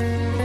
Bye.